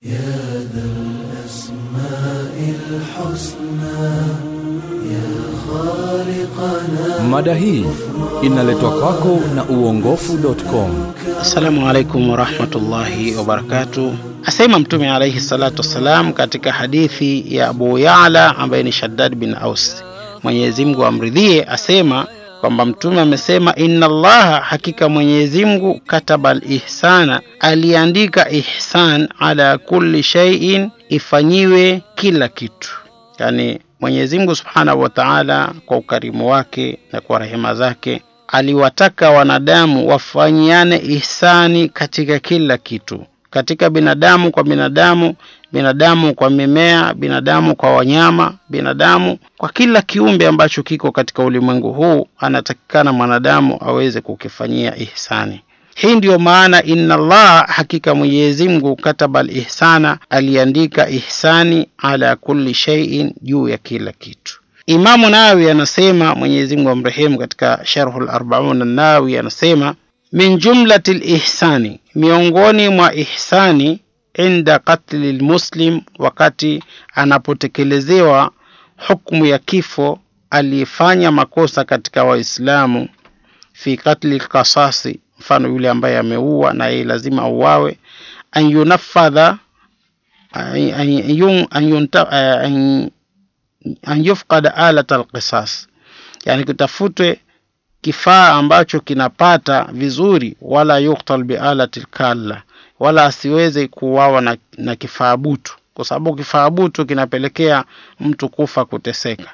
يا ذا الأسماء الحسنى يا خالقنا Mada hii inaletwa kwako na uongofu.com. Assalamu alaikum warahmatullahi wabarakatu. Asema Mtume alaihi salatu wassalam katika hadithi ya Abu Yala ambaye ni Shaddad bin Aus, Mwenyezi Mungu amridhie, asema kwamba Mtume amesema, inna Allaha, hakika Mwenyezi Mungu, kataba al-ihsana, aliandika ihsan ala kulli shay'in, ifanyiwe kila kitu. Yani Mwenyezi Mungu subhanahu wa taala kwa ukarimu wake na kwa rehema zake aliwataka wanadamu wafanyiane ihsani katika kila kitu, katika binadamu kwa binadamu, binadamu kwa mimea, binadamu kwa wanyama, binadamu kwa kila kiumbe ambacho kiko katika ulimwengu huu, anatakikana mwanadamu aweze kukifanyia ihsani. Hii ndiyo maana inna Allah, hakika Mwenyezi Mungu, kataba al-ihsana, aliandika ihsani ala kulli shay'in, juu ya kila kitu. Imamu Nawawi anasema, Mwenyezi Mungu amrehemu, katika Sharhul Arbaun Nawawi anasema min jumlati lihsani, miongoni mwa ihsani, inda qatli lmuslim, wakati anapotekelezewa hukmu ya kifo aliyefanya makosa katika Waislamu, fi katli lkasasi, mfano yule ambaye ameua na yeye lazima auawe, an yunafadha an- yufqada alat alqisas, yani kitafutwe kifaa ambacho kinapata vizuri, wala yuktal bialati lkalla, wala asiweze kuuawa na, na kifaa butu, kwa sababu kifaa butu kinapelekea mtu kufa, kuteseka.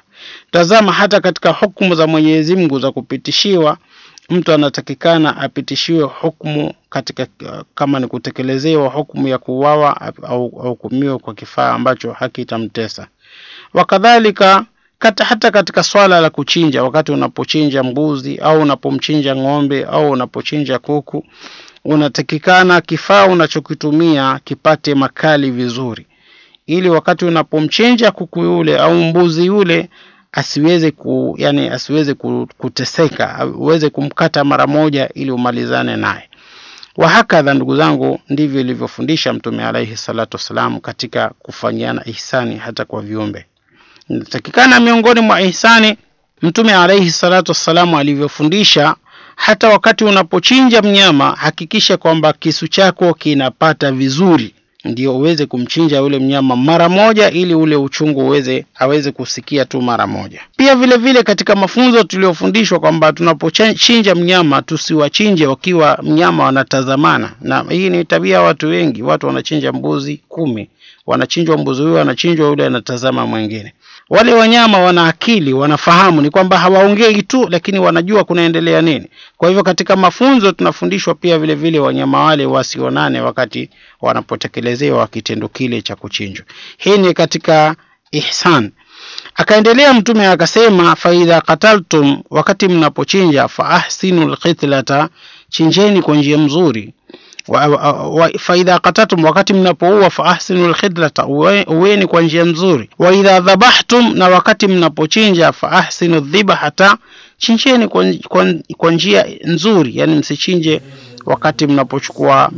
Tazama, hata katika hukumu za Mwenyezi Mungu za kupitishiwa, mtu anatakikana apitishiwe hukumu katika, kama ni kutekelezewa hukumu ya kuuawa au ahukumiwe kwa kifaa ambacho hakitamtesa wakadhalika kata hata katika swala la kuchinja, wakati unapochinja mbuzi au unapomchinja ng'ombe au unapochinja kuku, unatakikana kifaa unachokitumia kipate makali vizuri, ili wakati unapomchinja kuku yule au mbuzi yule asiweze ku, yani asiweze kuteseka, uweze kumkata mara moja ili umalizane naye. Wahakadha, ndugu zangu, ndivyo ilivyofundisha Mtume alaihi salatu wassalam katika kufanyiana ihsani hata kwa viumbe inatakikana miongoni mwa ihsani mtume alaihi salatu wassalamu alivyofundisha hata wakati unapochinja mnyama hakikisha kwamba kisu chako kinapata vizuri ndio uweze kumchinja yule mnyama mara moja ili ule uchungu uweze aweze kusikia tu mara moja. Pia vile vile katika mafunzo tuliyofundishwa kwamba tunapochinja mnyama tusiwachinje wakiwa mnyama wanatazamana. Na hii ni tabia watu wengi watu wanachinja mbuzi kumi wanachinjwa mbuzi huyo anachinjwa yule anatazama mwingine wale wanyama wana akili wanafahamu ni kwamba hawaongei tu lakini wanajua kunaendelea nini. Kwa hivyo katika mafunzo tunafundishwa pia vile vile wanyama wale wasionane wakati wanapotekelezewa kitendo kile cha kuchinjwa. Hii ni katika ihsan. Akaendelea mtume akasema faidha qataltum wakati mnapochinja fa ahsinul qitlata, chinjeni kwa njia mzuri faidha qatatum wakati mnapoua faahsinu lkhidlata uweni kwa njia nzuri. Wa idha dhabahtum na wakati mnapochinja fa dhibahata, chinjeni kwa, kwa, kwa njia nzuri. Yani msichinje wakati mnapochukua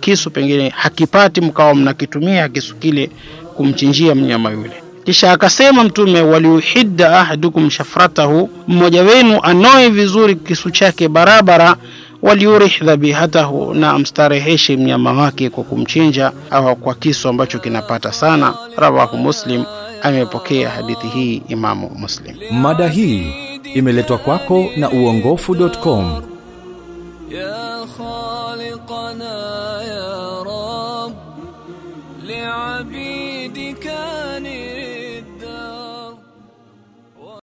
kisu pengine hakipati mkawa mnakitumia kisu kile kumchinjia mnyama yule. Kisha akasema mtume waliuhidda ahadukum shafratahu mmoja wenu anoe vizuri kisu chake barabara waliurih dhabihatahu na amstareheshe mnyama wake kwa kumchinja au kwa kisu ambacho kinapata sana rawahu muslim amepokea hadithi hii imamu muslim Mada hii imeletwa kwako na uongofu.com.